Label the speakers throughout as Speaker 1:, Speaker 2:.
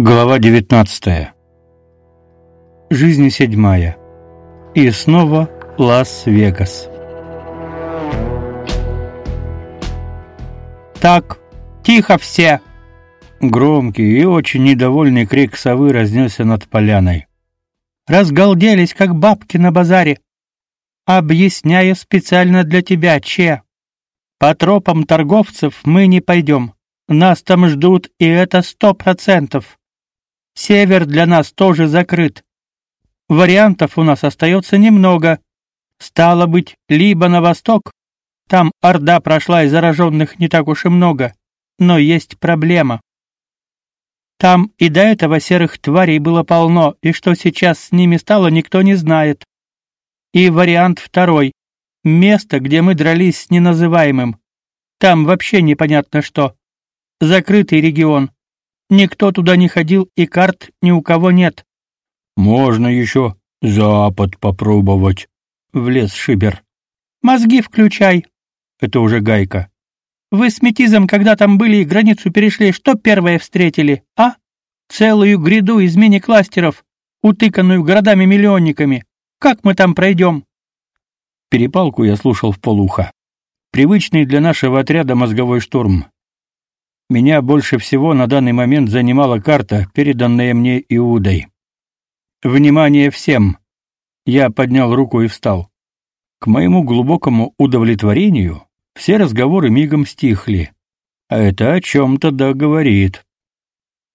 Speaker 1: Глава 19. Жизнь седьмая. И снова Лас-Вегас.
Speaker 2: Так, тихо все.
Speaker 1: Громкий и очень недовольный крик совы разнесся над поляной.
Speaker 2: Разгалделись как бабки на базаре. Объясняю специально для тебя, Че. По тропам торговцев мы не пойдем. Нас там ждут, и это сто процентов. Север для нас тоже закрыт. Вариантов у нас остается немного. Стало быть, либо на восток, там орда прошла и зараженных не так уж и много, но есть проблема. Там и до этого серых тварей было полно, и что сейчас с ними стало, никто не знает. И вариант второй. Место, где мы дрались с неназываемым. Там вообще непонятно что. Закрытый регион. Никто туда не ходил, и карт ни у кого нет.
Speaker 1: Можно еще запад попробовать, влез Шибер.
Speaker 2: Мозги включай.
Speaker 1: Это уже Гайка.
Speaker 2: Вы с Метизом, когда там были и границу перешли, что первое встретили, а? Целую гряду из мини-кластеров, утыканную городами-миллионниками. Как мы там пройдем?»
Speaker 1: Перепалку я слушал в полуха. Привычный для нашего отряда мозговой штурм. Меня больше всего на данный момент занимала карта, переданная мне Иудой. Внимание всем. Я поднял руку и встал. К моему глубокому удовлетворению все разговоры мигом стихли. А это о чем то да говорит.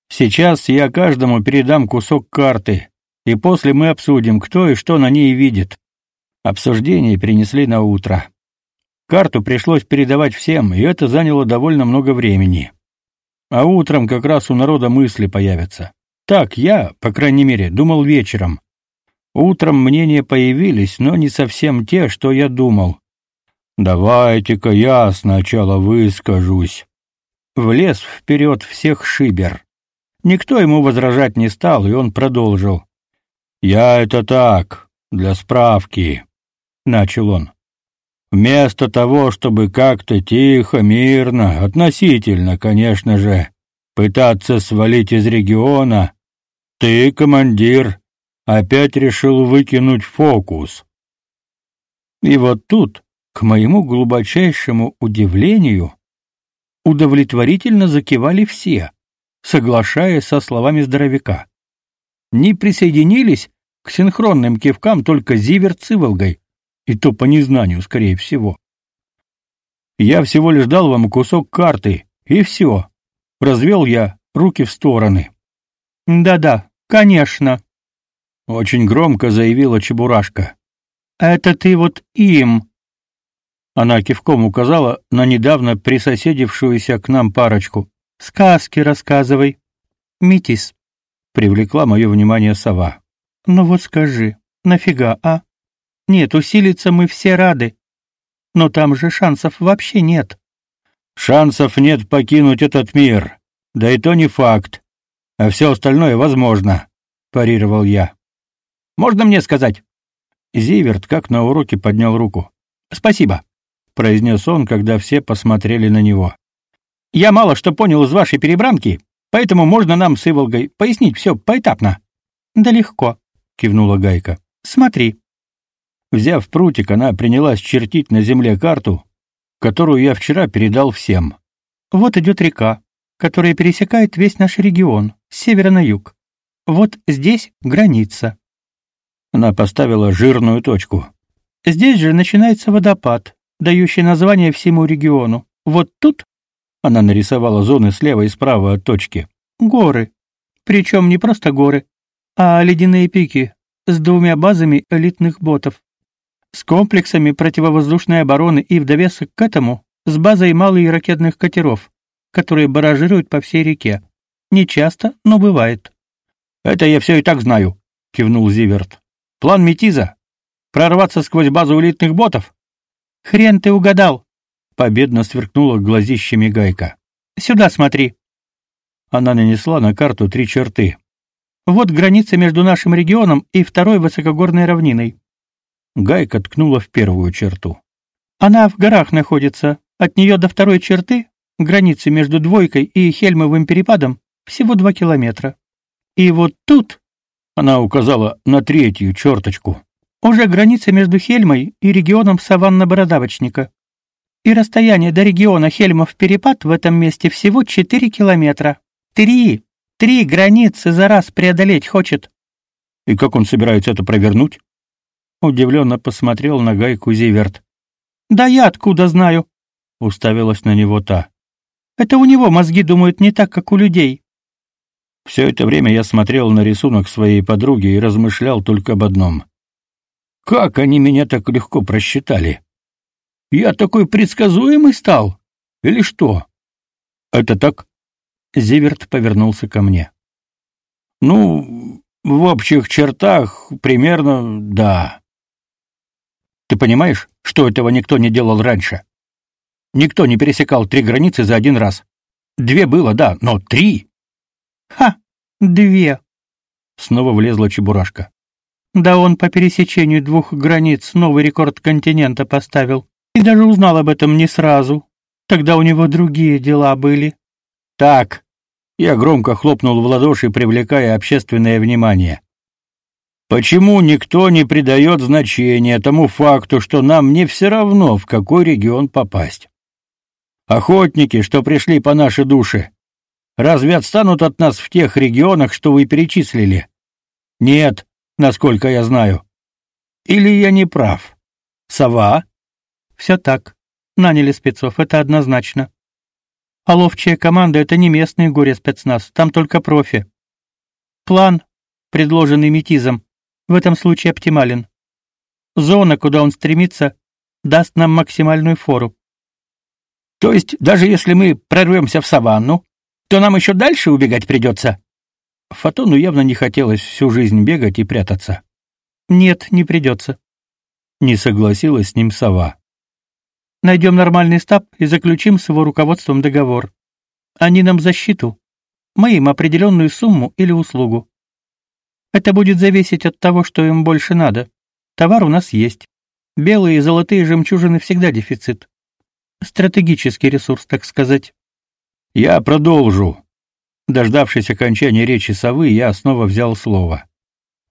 Speaker 1: Сейчас я каждому передам кусок карты, и после мы обсудим, кто и что на ней видит. Обсуждение перенесли на утро. Карту пришлось передавать всем, и это заняло довольно много времени. А утром как раз у народа мысли появятся. Так я, по крайней мере, думал вечером. Утром мнения появились, но не совсем те, что я думал. Давайте-ка я сначала выскажусь. Влез вперед всех Шибер. Никто ему возражать не стал, и он продолжил. Я это так, для справки, начал он. Вместо того, чтобы как-то тихо, мирно, относительно, конечно же, пытаться свалить из региона, ты, командир, опять решил выкинуть фокус. И вот тут, к моему глубочайшему удивлению, удовлетворительно закивали все, соглашаясь со словами здоровяка. Не присоединились к синхронным кивкам только Зиверт с Иволгой, и то по незнанию, скорее всего. Я всего лишь дал вам кусок карты, и все. Развел я руки в стороны.
Speaker 2: Да-да, конечно,
Speaker 1: очень громко заявила Чебурашка.
Speaker 2: Это ты вот им.
Speaker 1: Она кивком указала на недавно присоседившуюся к нам парочку.
Speaker 2: Сказки рассказывай. Митис
Speaker 1: привлекла мое внимание сова.
Speaker 2: Ну вот скажи, нафига, а? Нет, усилиться мы все рады. Но там же шансов вообще нет.
Speaker 1: Шансов нет покинуть этот мир. Да и то не факт. А все остальное возможно, парировал я. Можно мне сказать? Зиверт, как на уроке, поднял руку. Спасибо, произнес он, когда все посмотрели на него. Я мало что понял из вашей перебранки, поэтому можно нам с Иволгой пояснить все поэтапно.
Speaker 2: Да легко,
Speaker 1: кивнула Гайка.
Speaker 2: Смотри.
Speaker 1: Взяв прутик, она принялась чертить на земле карту, которую я вчера передал всем.
Speaker 2: Вот идет река, которая пересекает весь наш регион, с севера на юг. Вот здесь граница.
Speaker 1: Она поставила жирную точку.
Speaker 2: Здесь же начинается водопад, дающий название всему региону. Вот тут
Speaker 1: она нарисовала зоны слева и справа от точки.
Speaker 2: Горы. Причем не просто горы, а ледяные пики с двумя базами элитных ботов с комплексами противовоздушной обороны и в довесок к этому с базой малых ракетных катеров, которые баражируют по всей реке. Не часто, но бывает.
Speaker 1: Это я все и так знаю, кивнул Зиверт. План Метиза прорваться сквозь базу элитных ботов.
Speaker 2: Хрен ты угадал,
Speaker 1: победно сверкнула глазищами Гайка.
Speaker 2: Сюда смотри.
Speaker 1: Она нанесла на карту три черты.
Speaker 2: Вот граница между нашим регионом и второй высокогорной равниной.
Speaker 1: Гайка ткнула в первую черту.
Speaker 2: Она в горах находится. От нее до второй черты, границы между двойкой и Хельмовым перепадом, всего два километра. И вот тут
Speaker 1: она указала на третью черточку.
Speaker 2: Уже граница между Хельмой и регионом саванна-бородавочника. И расстояние до региона Хельмов-Перепад в этом месте всего 4 километра. Три! Три границы за раз преодолеть хочет.
Speaker 1: И как он собирается это провернуть? Удивленно посмотрел на Гайку Зиверт.
Speaker 2: Да я откуда знаю?
Speaker 1: Уставилась на него та.
Speaker 2: Это у него мозги думают не так, как у людей.
Speaker 1: Все это время я смотрел на рисунок своей подруги и размышлял только об одном. Как они меня так легко просчитали? Я такой предсказуемый стал? Или что? Это так? Зиверт повернулся ко мне. Ну, в общих чертах примерно да. Ты понимаешь, что этого никто не делал раньше? Никто не пересекал три границы за один раз. Две было, да, но три.
Speaker 2: Ха, две.
Speaker 1: Снова влезла Чебурашка.
Speaker 2: Да он по пересечению двух границ новый рекорд континента поставил. И даже узнал об этом не сразу. Тогда у него другие дела были.
Speaker 1: Так. Я громко хлопнул в ладоши, привлекая общественное внимание. Почему никто не придает значения тому факту, что нам не все равно, в какой регион попасть? Охотники, что пришли по нашей душе, разве отстанут от нас в тех регионах, что вы перечислили? Нет, насколько я знаю. Или я не прав? Сова?
Speaker 2: Все так. Наняли спецов, это однозначно. А ловчая команда — это не местный горе-спецназ, там только профи. План, предложенный Метизом, в этом случае оптимален. Зона, куда он стремится, даст нам максимальную фору.
Speaker 1: То есть, даже если мы прорвемся в саванну, то нам еще дальше убегать придется?» Фотону явно не хотелось всю жизнь бегать и прятаться.
Speaker 2: «Нет, не придется», —
Speaker 1: не согласилась с ним сова.
Speaker 2: Найдем нормальный стаб и заключим с его руководством договор. Они нам защиту, мы им определенную сумму или услугу. Это будет зависеть от того, что им больше надо. Товар у нас есть. Белые и золотые жемчужины всегда дефицит. Стратегический ресурс, так сказать.
Speaker 1: Я продолжу. Дождавшись окончания речи совы, я снова взял слово.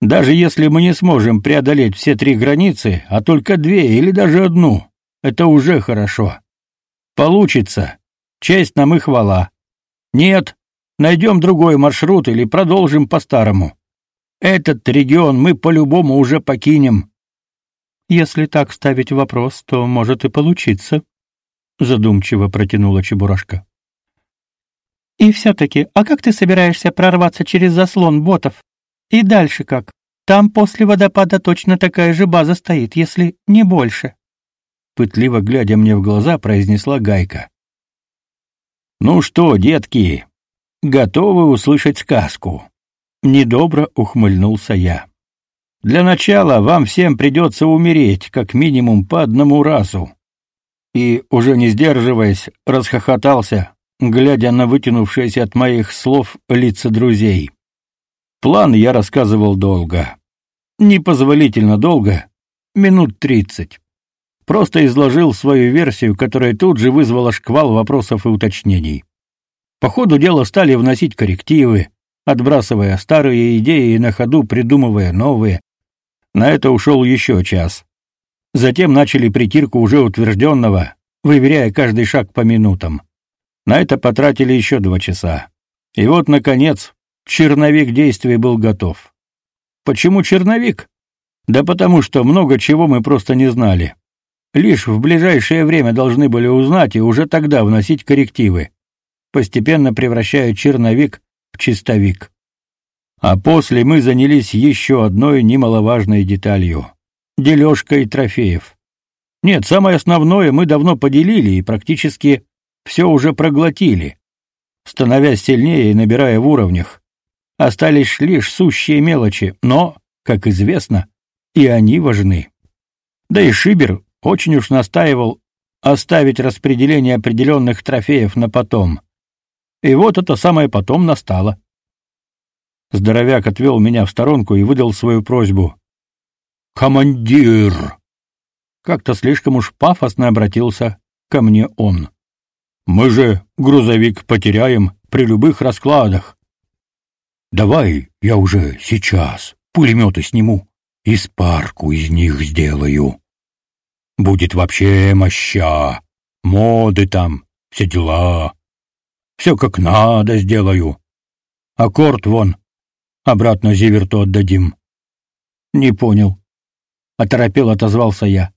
Speaker 1: Даже если мы не сможем преодолеть все три границы, а только две или даже одну, это уже хорошо. Получится. Честь нам и хвала. Нет, найдем другой маршрут или продолжим по-старому. Этот регион мы по-любому уже покинем.
Speaker 2: Если так ставить вопрос, то может и получиться, задумчиво протянула Чебурашка. И все-таки, а как ты собираешься прорваться через заслон ботов? И дальше как? Там после водопада точно такая же база стоит, если не больше
Speaker 1: пытливо глядя мне в глаза, произнесла Гайка. Ну что, детки, готовы услышать сказку? Недобро ухмыльнулся я. Для начала вам всем придется умереть, как минимум по одному разу. И уже не сдерживаясь, расхохотался, глядя на вытянувшиеся от моих слов лица друзей. План я рассказывал долго. Непозволительно долго, минут тридцать. Просто изложил свою версию, которая тут же вызвала шквал вопросов и уточнений. По ходу дела стали вносить коррективы, отбрасывая старые идеи и на ходу придумывая новые. На это ушел еще час. Затем начали притирку уже утвержденного, выверяя каждый шаг по минутам. На это потратили еще два часа. И вот, наконец, черновик действий был готов. Почему черновик? Да потому что много чего мы просто не знали. Лишь в ближайшее время должны были узнать и уже тогда вносить коррективы, постепенно превращая черновик в чистовик. А после мы занялись еще одной немаловажной деталью — дележкой трофеев. Нет, самое основное мы давно поделили и практически все уже проглотили, становясь сильнее и набирая в уровнях. Остались лишь сущие мелочи, но, как известно, и они важны. Да и Шибер очень уж настаивал оставить распределение определенных трофеев на потом. И вот это самое потом настало. Здоровяк отвел меня в сторонку и выдал свою просьбу. «Командир!» Как-то слишком уж пафосно обратился ко мне он. «Мы же грузовик потеряем при любых раскладах». Давай я уже сейчас пулеметы сниму и спарку из них сделаю. Будет вообще моща, моды там, все дела. Все как надо сделаю. Аккорд вон, обратно Зиверту отдадим. Не понял. Оторопел отозвался я.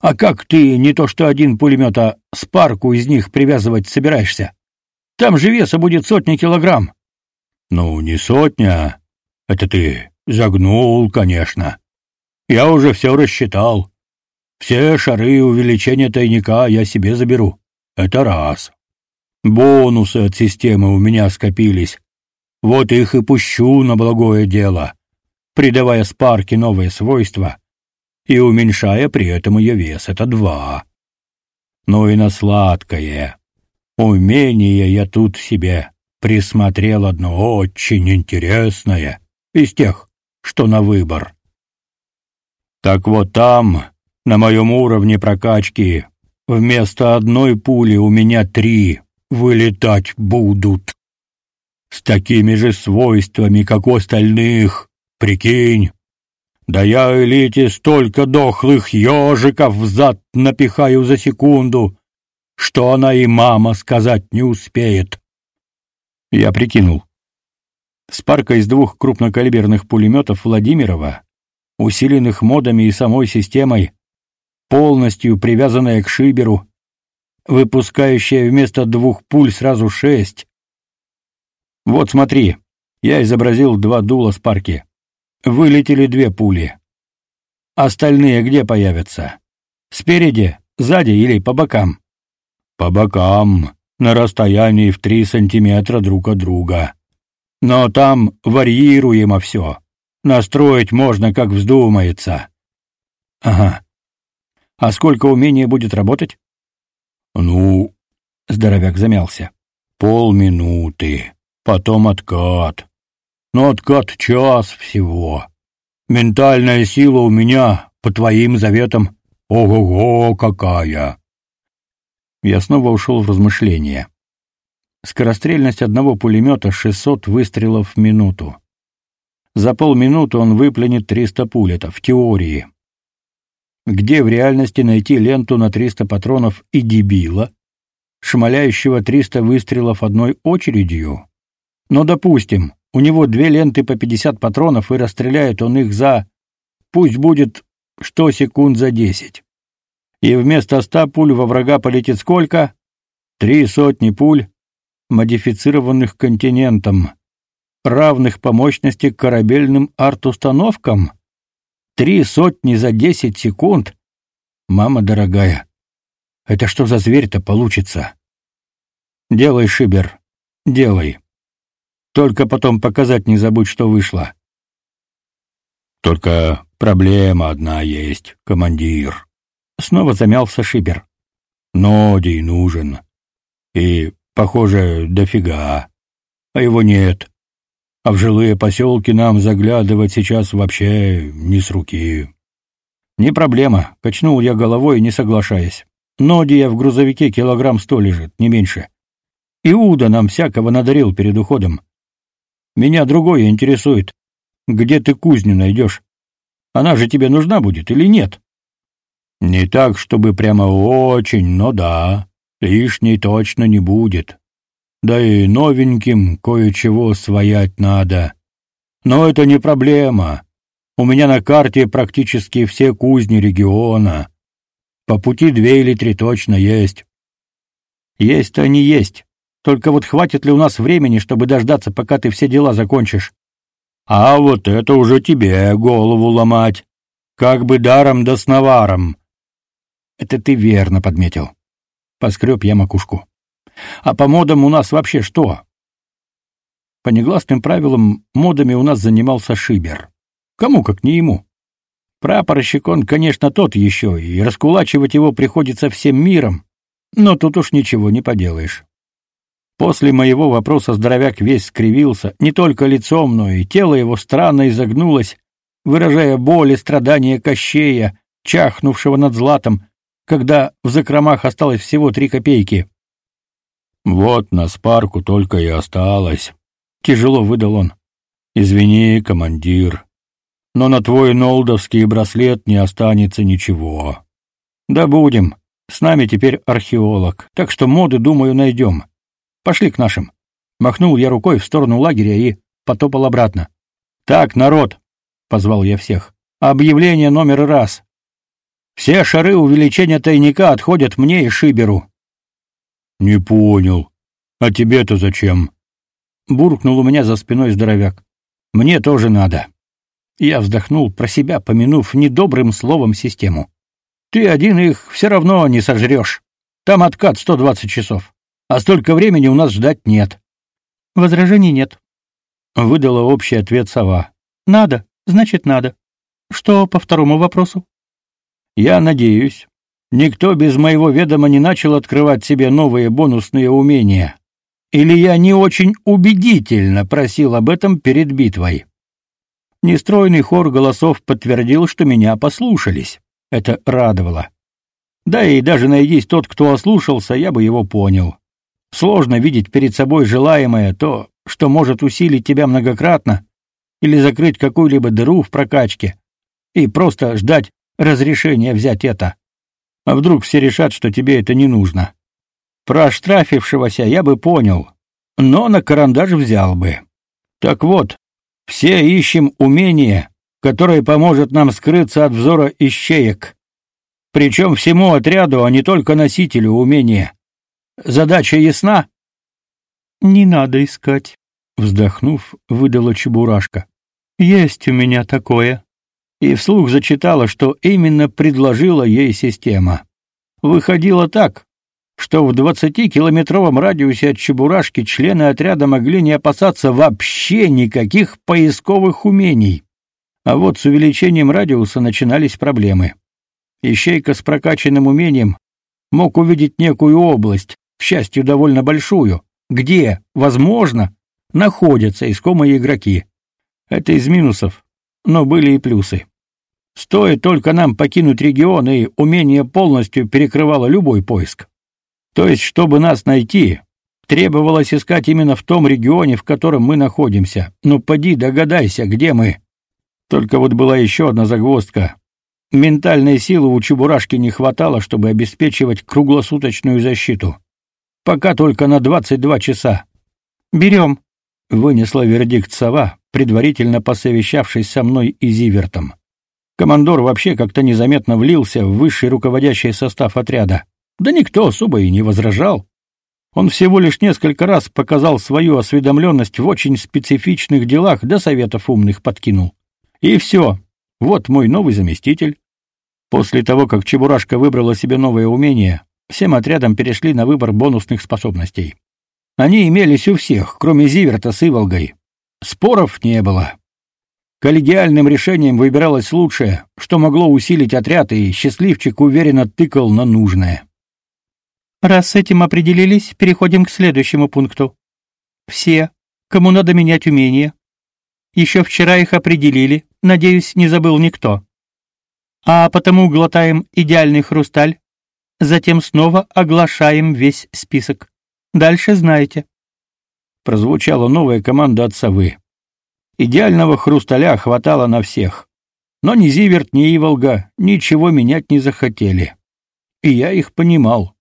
Speaker 1: А как ты не то что один пулемет, а спарку из них привязывать собираешься? Там же веса будет сотни килограмм. Ну, не сотня. Это ты загнул, конечно. Я уже все рассчитал. Все шары увеличения тайника я себе заберу. Это раз. Бонусы от системы у меня скопились. Вот их и пущу на благое дело, придавая спарке новые свойства и уменьшая при этом ее вес. Это два. Ну и на сладкое. Умение я тут себе присмотрел одно очень интересное из тех, что на выбор. Так вот там, на моем уровне прокачки, вместо одной пули у меня три вылетать будут. С такими же свойствами, как у остальных, прикинь. Да я элите столько дохлых ежиков в зад напихаю за секунду, что она и мама сказать не успеет. Я прикинул. Спарка из двух крупнокалиберных пулеметов Владимирова, усиленных модами и самой системой, полностью привязанная к шиберу, выпускающая вместо двух пуль сразу шесть. Вот смотри, я изобразил два дула Спарки. Вылетели две пули. Остальные где появятся? Спереди, сзади или по бокам? По бокам, на расстоянии в три сантиметра друг от друга. Но там варьируемо все. Настроить можно, как вздумается. Ага. А сколько умения будет работать? Ну, здоровяк замялся. Полминуты, потом откат. Но откат час всего. Ментальная сила у меня, по твоим заветам, ого-го какая. Я снова ушел в размышления. Скорострельность одного пулемета 600 выстрелов в минуту. За полминуты он выплюнет 300 пуль, это в теории. Где в реальности найти ленту на 300 патронов и дебила, шмаляющего 300 выстрелов одной очередью? Но допустим, у него две ленты по 50 патронов, и расстреляет он их за пусть будет что секунд за 10. И вместо 100 пуль во врага полетит сколько? Три сотни пуль, модифицированных континентом, равных по мощности корабельным арт-установкам. Три сотни за десять секунд? Мама дорогая, это что за зверь-то получится? Делай, Шибер, делай. Только потом показать не забудь, что вышло. Только проблема одна есть, командир. Снова замялся Шибер. Нодий нужен. И, похоже, дофига. А его нет а в жилые поселки нам заглядывать сейчас вообще не с руки. Не проблема, качнул я головой, не соглашаясь. Ноги я в грузовике килограмм сто лежит, не меньше. Иуда нам всякого надарил перед уходом. Меня другое интересует. Где ты кузню найдешь? Она же тебе нужна будет или нет? Не так, чтобы прямо очень, но да, лишней точно не будет. Да и новеньким кое-чего своять надо. Но это не проблема. У меня на карте практически все кузни региона. По пути две или три точно есть. Есть-то они есть. Только вот хватит ли у нас времени, чтобы дождаться, пока ты все дела закончишь? А вот это уже тебе голову ломать. Как бы даром да с наваром. Это ты верно подметил. Поскреб я макушку. А по модам у нас вообще что? По негласным правилам, модами у нас занимался Шибер. Кому, как не ему. Прапорщик он, конечно, тот еще, и раскулачивать его приходится всем миром, но тут уж ничего не поделаешь. После моего вопроса здоровяк весь скривился, не только лицом, но и тело его странно изогнулось, выражая боль и страдания Кощея, чахнувшего над златом, когда в закромах осталось всего три копейки. Вот на спарку только и осталось. Тяжело выдал он. Извини, командир, но на твой нолдовский браслет не останется ничего. Да будем. С нами теперь археолог, так что моды, думаю, найдем. Пошли к нашим. Махнул я рукой в сторону лагеря и потопал обратно. Так, народ, позвал я всех. Объявление номер раз. Все шары увеличения тайника отходят мне и Шиберу. Не понял. А тебе-то зачем? буркнул у меня за спиной здоровяк. Мне тоже надо. Я вздохнул про себя, помянув недобрым словом систему. Ты один их все равно не сожрешь. Там откат 120 часов. А столько времени у нас ждать нет.
Speaker 2: Возражений нет.
Speaker 1: Выдала общий ответ сова.
Speaker 2: Надо, значит, надо. Что по второму вопросу?
Speaker 1: Я надеюсь, никто без моего ведома не начал открывать себе новые бонусные умения. Или я не очень убедительно просил об этом перед битвой. Нестройный хор голосов подтвердил, что меня послушались. Это радовало. Да и даже найдись тот, кто ослушался, я бы его понял. Сложно видеть перед собой желаемое, то, что может усилить тебя многократно или закрыть какую-либо дыру в прокачке, и просто ждать разрешения взять это. А вдруг все решат, что тебе это не нужно? Про штрафившегося я бы понял, но на карандаш взял бы. Так вот, все ищем умение, которое поможет нам скрыться от взора ищеек. Причем всему отряду, а не только носителю умения. Задача ясна?
Speaker 2: Не надо искать,
Speaker 1: вздохнув, выдала Чебурашка.
Speaker 2: Есть у меня такое
Speaker 1: и вслух зачитала, что именно предложила ей система. Выходило так, что в 20-километровом радиусе от Чебурашки члены отряда могли не опасаться вообще никаких поисковых умений. А вот с увеличением радиуса начинались проблемы. Ищейка с прокачанным умением мог увидеть некую область, к счастью, довольно большую, где, возможно, находятся искомые игроки. Это из минусов, но были и плюсы. Стоит только нам покинуть регион, и умение полностью перекрывало любой поиск. То есть, чтобы нас найти, требовалось искать именно в том регионе, в котором мы находимся. Ну поди догадайся, где мы. Только вот была еще одна загвоздка. Ментальной силы у Чебурашки не хватало, чтобы обеспечивать круглосуточную защиту. Пока только на 22 часа.
Speaker 2: «Берем», —
Speaker 1: вынесла вердикт сова, предварительно посовещавшись со мной и Зивертом. Командор вообще как-то незаметно влился в высший руководящий состав отряда. Да никто особо и не возражал. Он всего лишь несколько раз показал свою осведомленность в очень специфичных делах, да советов умных подкинул. И все. Вот мой новый заместитель. После того, как Чебурашка выбрала себе новое умение, всем отрядам перешли на выбор бонусных способностей. Они имелись у всех, кроме Зиверта с Иволгой. Споров не было. Коллегиальным решением выбиралось лучшее, что могло усилить отряд, и счастливчик уверенно тыкал на нужное.
Speaker 2: Раз с этим определились, переходим к следующему пункту. Все, кому надо менять умения. Еще вчера их определили, надеюсь, не забыл никто. А потому глотаем идеальный хрусталь, затем снова оглашаем весь список. Дальше знаете.
Speaker 1: Прозвучала новая команда от совы. Идеального хрусталя хватало на всех. Но ни Зиверт, ни Иволга ничего менять не захотели. И я их понимал.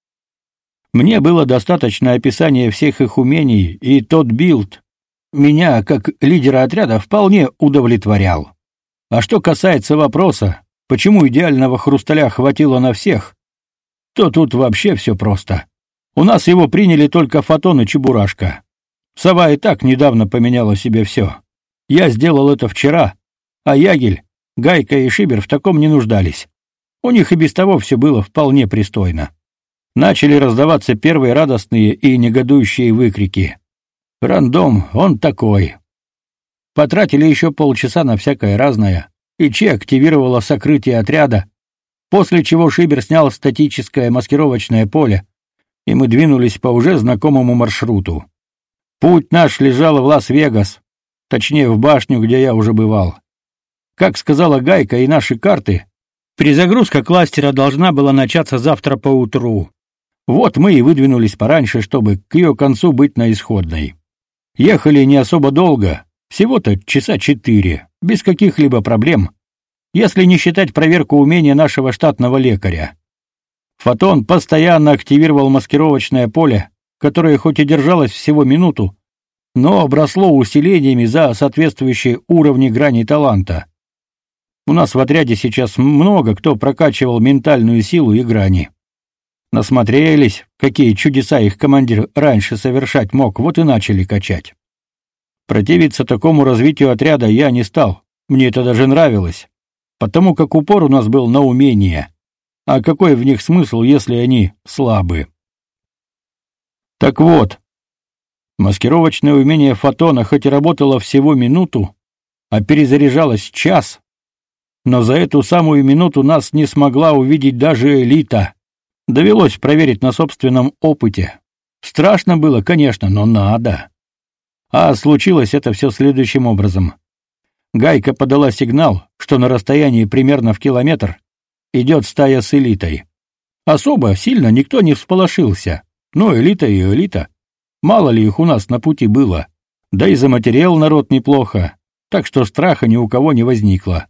Speaker 1: Мне было достаточно описания всех их умений, и тот билд меня, как лидера отряда, вполне удовлетворял. А что касается вопроса, почему идеального хрусталя хватило на всех, то тут вообще все просто. У нас его приняли только Фотон и Чебурашка. Сова и так недавно поменяла себе все. Я сделал это вчера, а Ягель, Гайка и Шибер в таком не нуждались. У них и без того все было вполне пристойно. Начали раздаваться первые радостные и негодующие выкрики. Рандом, он такой. Потратили еще полчаса на всякое разное, и Че активировала сокрытие отряда, после чего Шибер снял статическое маскировочное поле, и мы двинулись по уже знакомому маршруту. Путь наш лежал в Лас-Вегас, точнее в башню, где я уже бывал. Как сказала Гайка и наши карты, перезагрузка кластера должна была начаться завтра поутру. Вот мы и выдвинулись пораньше, чтобы к ее концу быть на исходной. Ехали не особо долго, Всего-то часа четыре, без каких-либо проблем, если не считать проверку умения нашего штатного лекаря. Фотон постоянно активировал маскировочное поле, которое хоть и держалось всего минуту, но обросло усилениями за соответствующие уровни грани таланта. У нас в отряде сейчас много кто прокачивал ментальную силу и грани. Насмотрелись, какие чудеса их командир раньше совершать мог, вот и начали качать. Противиться такому развитию отряда я не стал. Мне это даже нравилось, потому как упор у нас был на умения. А какой в них смысл, если они слабы? Так вот, маскировочное умение фотона хоть и работало всего минуту, а перезаряжалось час, но за эту самую минуту нас не смогла увидеть даже элита. Довелось проверить на собственном опыте. Страшно было, конечно, но надо. А случилось это все следующим образом. Гайка подала сигнал, что на расстоянии примерно в километр идет стая с элитой. Особо сильно никто не всполошился. Но элита и элита. Мало ли их у нас на пути было. Да и за материал народ неплохо, так что страха ни у кого не возникло.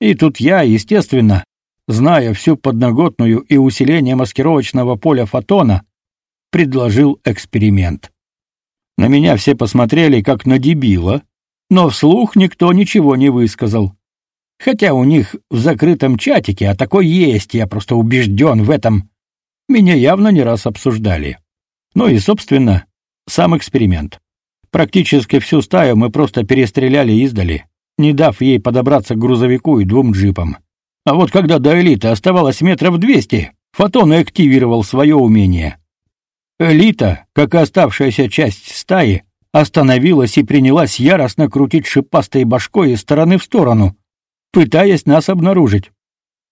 Speaker 1: И тут я, естественно, зная всю подноготную и усиление маскировочного поля фотона, предложил эксперимент. На меня все посмотрели как на дебила, но вслух никто ничего не высказал. Хотя у них в закрытом чатике, а такой есть, я просто убежден в этом, меня явно не раз обсуждали. Ну и, собственно, сам эксперимент. Практически всю стаю мы просто перестреляли издали, не дав ей подобраться к грузовику и двум джипам. А вот когда до элиты оставалось метров двести, Фотон активировал свое умение. Элита, как и оставшаяся часть стаи, остановилась и принялась яростно крутить шипастой башкой из стороны в сторону, пытаясь нас обнаружить.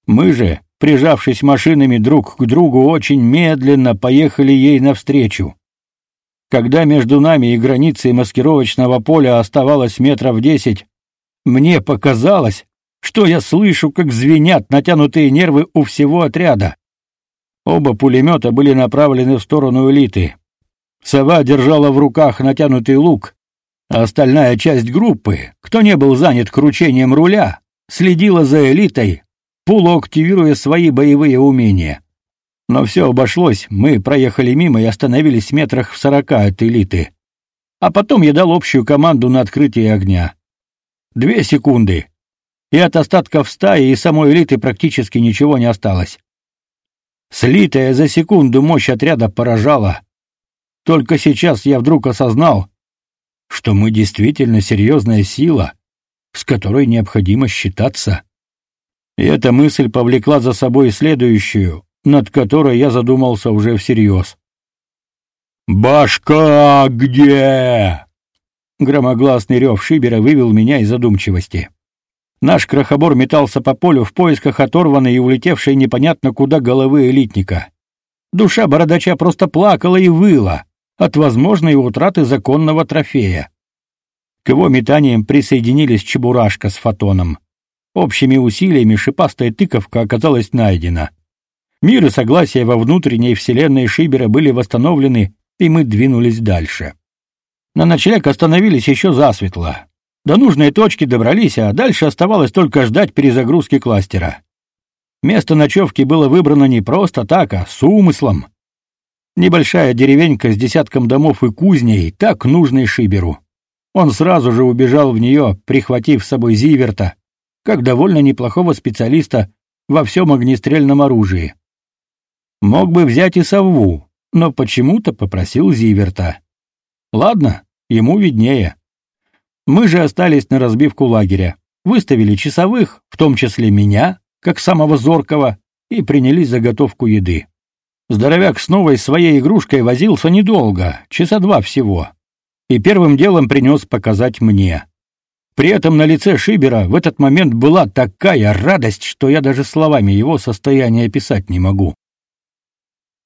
Speaker 1: Мы же, прижавшись машинами друг к другу, очень медленно поехали ей навстречу. Когда между нами и границей маскировочного поля оставалось метров десять, мне показалось, что я слышу, как звенят натянутые нервы у всего отряда. Оба пулемета были направлены в сторону элиты. Сова держала в руках натянутый лук, а остальная часть группы, кто не был занят кручением руля, следила за элитой, полуактивируя свои боевые умения. Но все обошлось, мы проехали мимо и остановились в метрах в сорока от элиты. А потом я дал общую команду на открытие огня. Две секунды, и от остатков стаи и самой элиты практически ничего не осталось. Слитая за секунду мощь отряда поражала. Только сейчас я вдруг осознал, что мы действительно серьезная сила, с которой необходимо считаться. И эта мысль повлекла за собой следующую, над которой я задумался уже всерьез. «Башка где?» Громогласный рев Шибера вывел меня из задумчивости. Наш крохобор метался по полю в поисках оторванной и улетевшей непонятно куда головы элитника. Душа бородача просто плакала и выла от возможной утраты законного трофея. К его метаниям присоединились Чебурашка с Фотоном. Общими усилиями шипастая тыковка оказалась найдена. Мир и согласие во внутренней вселенной Шибера были восстановлены, и мы двинулись дальше. На ночлег остановились еще засветло. До нужной точки добрались, а дальше оставалось только ждать перезагрузки кластера. Место ночевки было выбрано не просто так, а с умыслом. Небольшая деревенька с десятком домов и кузней, так нужной Шиберу. Он сразу же убежал в нее, прихватив с собой Зиверта, как довольно неплохого специалиста во всем огнестрельном оружии. Мог бы взять и сову, но почему-то попросил Зиверта. Ладно, ему виднее. Мы же остались на разбивку лагеря, выставили часовых, в том числе меня, как самого зоркого, и принялись за готовку еды. Здоровяк с новой своей игрушкой возился недолго, часа два всего, и первым делом принес показать мне. При этом на лице Шибера в этот момент была такая радость, что я даже словами его состояние описать не могу.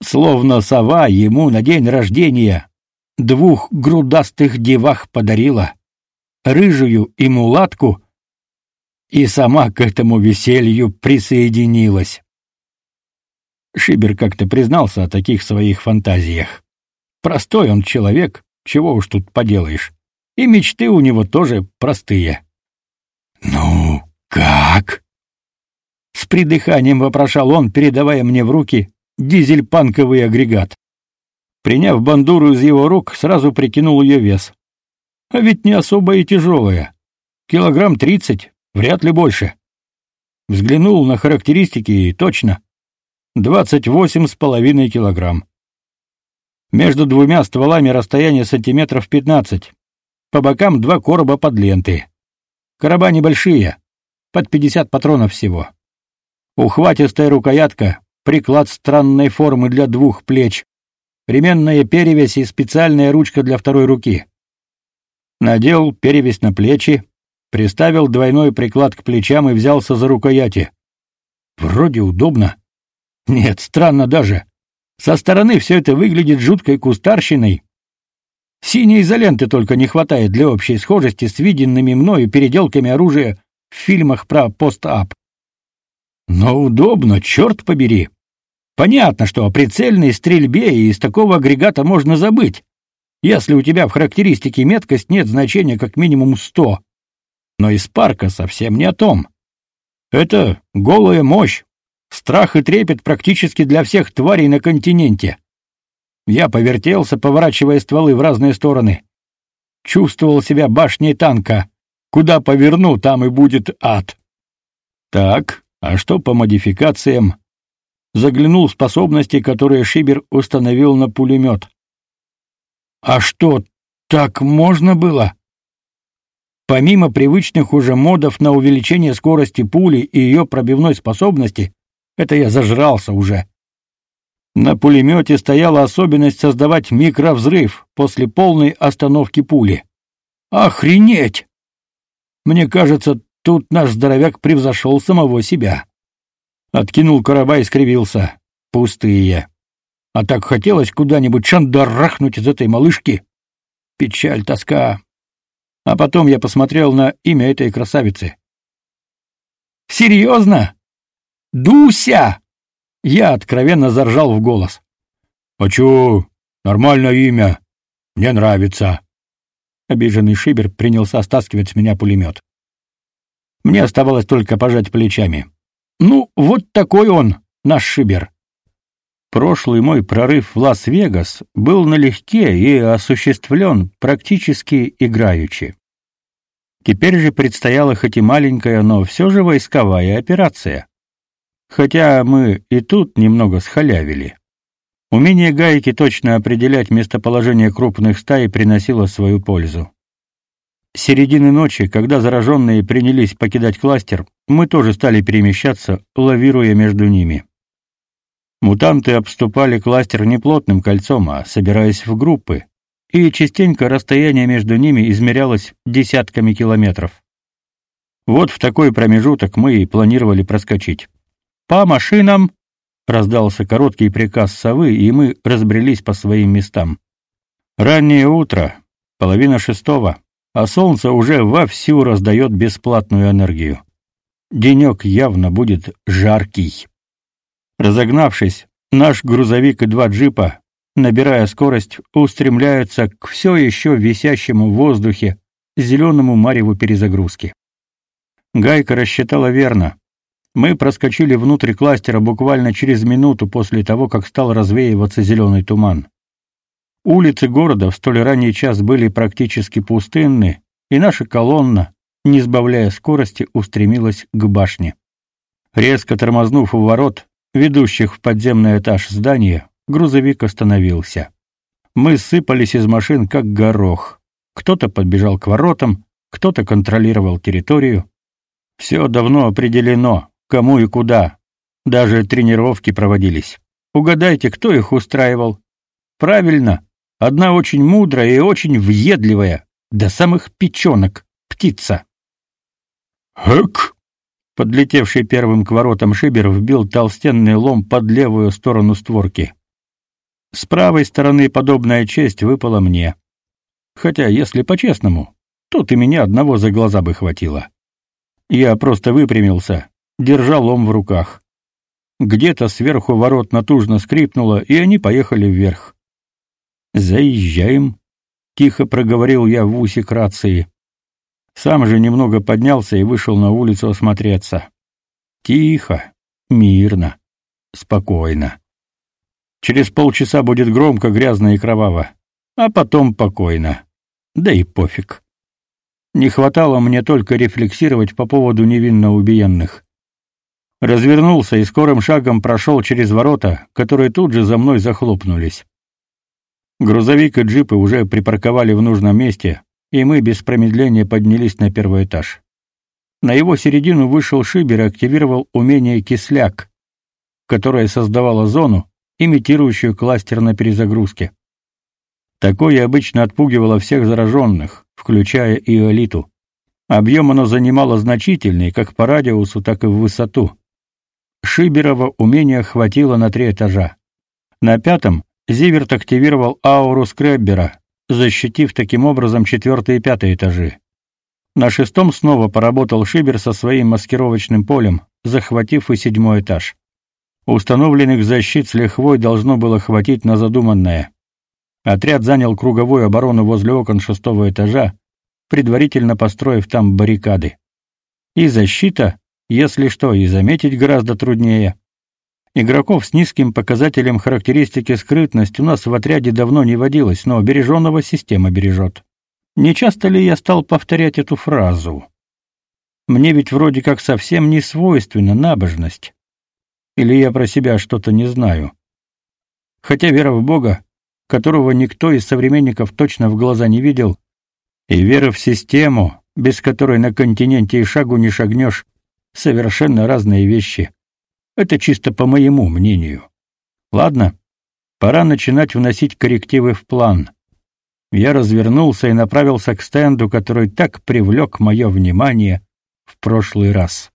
Speaker 1: Словно сова ему на день рождения двух грудастых девах подарила рыжую и мулатку, и сама к этому веселью присоединилась. Шибер как-то признался о таких своих фантазиях. Простой он человек, чего уж тут поделаешь. И мечты у него тоже простые.
Speaker 2: «Ну, как?»
Speaker 1: С придыханием вопрошал он, передавая мне в руки дизель-панковый агрегат. Приняв бандуру из его рук, сразу прикинул ее вес. А ведь не особо и тяжелая. Килограмм тридцать, вряд ли больше. Взглянул на характеристики и точно. Двадцать восемь с половиной килограмм. Между двумя стволами расстояние сантиметров пятнадцать. По бокам два короба под ленты. Короба небольшие, под пятьдесят патронов всего. Ухватистая рукоятка, приклад странной формы для двух плеч, ременная перевязь и специальная ручка для второй руки. Надел перевязь на плечи, приставил двойной приклад к плечам и взялся за рукояти. Вроде удобно. Нет, странно даже. Со стороны все это выглядит жуткой кустарщиной. Синей изоленты только не хватает для общей схожести с виденными мною переделками оружия в фильмах про пост-ап. Но удобно, черт побери. Понятно, что о прицельной стрельбе из такого агрегата можно забыть, если у тебя в характеристике меткость нет значения как минимум 100. Но из парка совсем не о том. Это голая мощь, страх и трепет практически для всех тварей на континенте. Я повертелся, поворачивая стволы в разные стороны. Чувствовал себя башней танка. Куда поверну, там и будет ад. Так, а что по модификациям? Заглянул в способности, которые Шибер установил на пулемет. А что, так можно было? Помимо привычных уже модов на увеличение скорости пули и ее пробивной способности, это я зажрался уже. На пулемете стояла особенность создавать микровзрыв после полной остановки пули. Охренеть! Мне кажется, Тут наш здоровяк превзошел самого себя. Откинул короба и скривился. Пустые. А так хотелось куда-нибудь шандарахнуть из этой малышки. Печаль, тоска. А потом я посмотрел на имя этой красавицы. «Серьезно? Дуся!» Я откровенно заржал в голос.
Speaker 2: «А чё? Нормальное имя. Мне нравится».
Speaker 1: Обиженный Шибер принялся стаскивать с меня пулемет. Мне оставалось только пожать плечами. Ну, вот такой он, наш Шибер. Прошлый мой прорыв в Лас-Вегас был налегке и осуществлен практически играючи. Теперь же предстояла хоть и маленькая, но все же войсковая операция. Хотя мы и тут немного схалявили. Умение гайки точно определять местоположение крупных стай приносило свою пользу. Середины ночи, когда зараженные принялись покидать кластер, мы тоже стали перемещаться, лавируя между ними. Мутанты обступали кластер не плотным кольцом, а собираясь в группы, и частенько расстояние между ними измерялось десятками километров. Вот в такой промежуток мы и планировали проскочить. «По машинам!» — раздался короткий приказ совы, и мы разбрелись по своим местам. Раннее утро, половина шестого, а солнце уже вовсю раздает бесплатную энергию. Денек явно будет жаркий. Разогнавшись, наш грузовик и два джипа, набирая скорость, устремляются к все еще висящему в воздухе зеленому мареву перезагрузки. Гайка рассчитала верно. Мы проскочили внутрь кластера буквально через минуту после того, как стал развеиваться зеленый туман. Улицы города в столь ранний час были практически пустынны, и наша колонна, не сбавляя скорости, устремилась к башне. Резко тормознув у ворот, ведущих в подземный этаж здания, грузовик остановился. Мы сыпались из машин как горох. Кто-то подбежал к воротам, кто-то контролировал территорию. Все давно определено, кому и куда. Даже тренировки проводились. Угадайте, кто их устраивал? Правильно, Одна очень мудрая и очень въедливая, до самых печенок, птица.
Speaker 2: «Хэк!»
Speaker 1: Подлетевший первым к воротам Шибер вбил толстенный лом под левую сторону створки. С правой стороны подобная честь выпала мне. Хотя, если по-честному, тут и меня одного за глаза бы хватило. Я просто выпрямился, держал лом в руках. Где-то сверху ворот натужно скрипнуло, и они поехали вверх. Заезжаем. тихо проговорил я в усик рации. Сам же немного поднялся и вышел на улицу осмотреться. Тихо, мирно, спокойно. Через полчаса будет громко, грязно и кроваво, а потом покойно. Да и пофиг. Не хватало мне только рефлексировать по поводу невинно убиенных. Развернулся и скорым шагом прошел через ворота, которые тут же за мной захлопнулись. Грузовик и джипы уже припарковали в нужном месте, и мы без промедления поднялись на первый этаж. На его середину вышел Шибер и активировал умение «Кисляк», которое создавало зону, имитирующую кластер на перезагрузке. Такое обычно отпугивало всех зараженных, включая и элиту. Объем оно занимало значительный как по радиусу, так и в высоту. Шиберова умения хватило на три этажа. На пятом Зиверт активировал ауру скреббера, защитив таким образом четвертый и пятый этажи. На шестом снова поработал Шибер со своим маскировочным полем, захватив и седьмой этаж. Установленных защит с лихвой должно было хватить на задуманное. Отряд занял круговую оборону возле окон шестого этажа, предварительно построив там баррикады. И защита, если что, и заметить гораздо труднее. Игроков с низким показателем характеристики скрытность у нас в отряде давно не водилось, но береженного система бережет. Не часто ли я стал повторять эту фразу? Мне ведь вроде как совсем не свойственна набожность. Или я про себя что-то не знаю. Хотя вера в Бога, которого никто из современников точно в глаза не видел, и вера в систему, без которой на континенте и шагу не шагнешь, совершенно разные вещи. Это чисто по моему мнению. Ладно, пора начинать вносить коррективы в план. Я развернулся и направился к стенду, который так привлек мое внимание в прошлый раз.